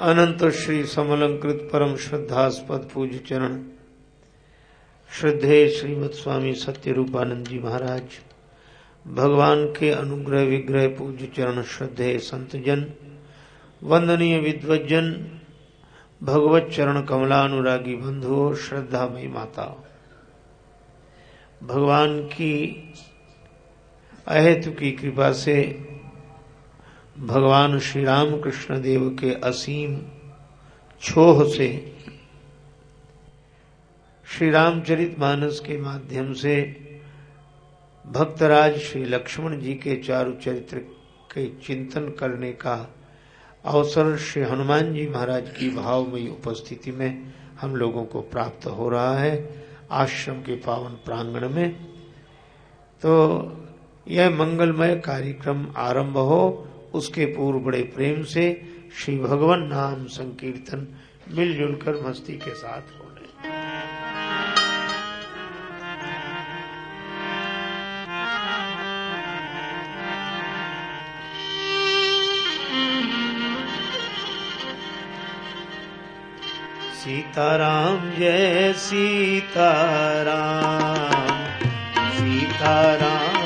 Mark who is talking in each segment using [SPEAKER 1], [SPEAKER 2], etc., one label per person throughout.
[SPEAKER 1] अनंत श्री समलंकृत परम श्रद्धास्पद पूज्य चरण। श्रद्धे श्रीमद स्वामी सत्य रूपानंद जी महाराज, भगवान के अनुग्रह विग्रह पूज्य चरण श्रद्धे संतजन, वंदनीय विद्वजन भगवत चरण कमलानुरागी बंधुओं मई माता। भगवान की अहेतु की कृपा से भगवान श्री राम कृष्ण देव के असीम छोह से श्री रामचरित मानस के माध्यम से भक्तराज श्री लक्ष्मण जी के चारु चरित्र के चिंतन करने का अवसर श्री हनुमान जी महाराज की भावमयी उपस्थिति में हम लोगों को प्राप्त हो रहा है आश्रम के पावन प्रांगण में। तो यह मंगलमय कार्यक्रम आरंभ हो। उसके पूर्व बड़े प्रेम से श्री भगवान नाम संकीर्तन, मिलजुल कर मस्ती के साथ हो सीताराम, जय सीताराम। सीताराम।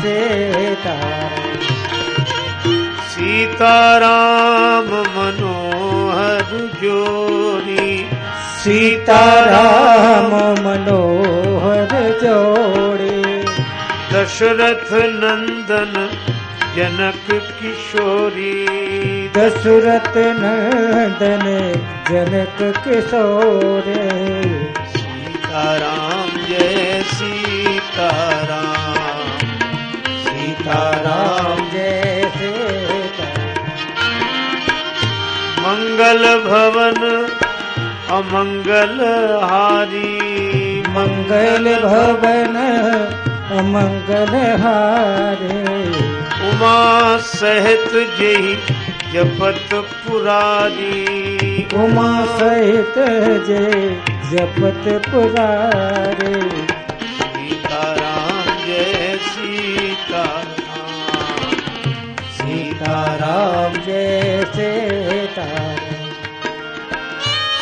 [SPEAKER 2] सीताराम
[SPEAKER 1] सीताराम मनोहर जोड़ी
[SPEAKER 2] सीताराम मनोहर जोड़े
[SPEAKER 1] दशरथ नंदन जनक किशोरी।
[SPEAKER 2] दशरथ नंदन जनक किशोरे।
[SPEAKER 1] सीताराम जय सीताराम मंगल भवन अमंगल हारी।
[SPEAKER 2] मंगल भवन अमंगल हारे।
[SPEAKER 1] उमा सहित जय जपत पुरारी।
[SPEAKER 2] उमा सहित जय जपत पुरारे।
[SPEAKER 1] सीताराम जय सीताराम।
[SPEAKER 2] सीताराम जय सीताराम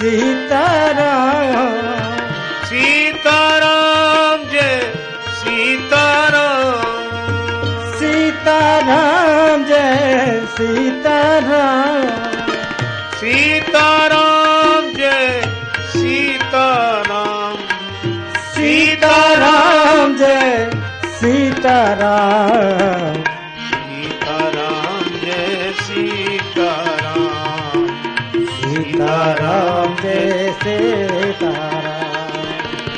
[SPEAKER 2] सीताराम
[SPEAKER 1] सीताराम जय सीताराम।
[SPEAKER 2] सीताराम जय सीताराम।
[SPEAKER 1] सीताराम जय सीताराम।
[SPEAKER 2] सीताराम जय सीताराम
[SPEAKER 1] सीताराम जय सीताराम।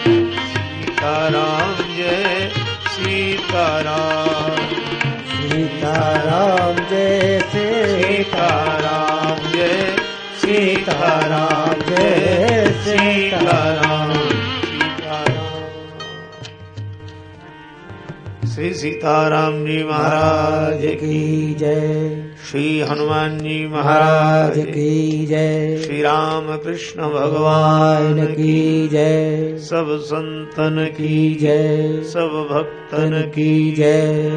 [SPEAKER 2] सीताराम जय सीताराम।
[SPEAKER 1] सीताराम जय सीताराम
[SPEAKER 2] जय सीताराम
[SPEAKER 1] जय सीताराम।
[SPEAKER 2] सीताराम।
[SPEAKER 1] श्री सीताराम जी महाराज की
[SPEAKER 2] की जय।
[SPEAKER 1] श्री हनुमान जी महाराज की
[SPEAKER 2] जय।
[SPEAKER 1] श्री राम कृष्ण भगवान
[SPEAKER 2] की जय।
[SPEAKER 1] सब संतन की
[SPEAKER 2] जय।
[SPEAKER 1] सब भक्तन
[SPEAKER 2] की जय।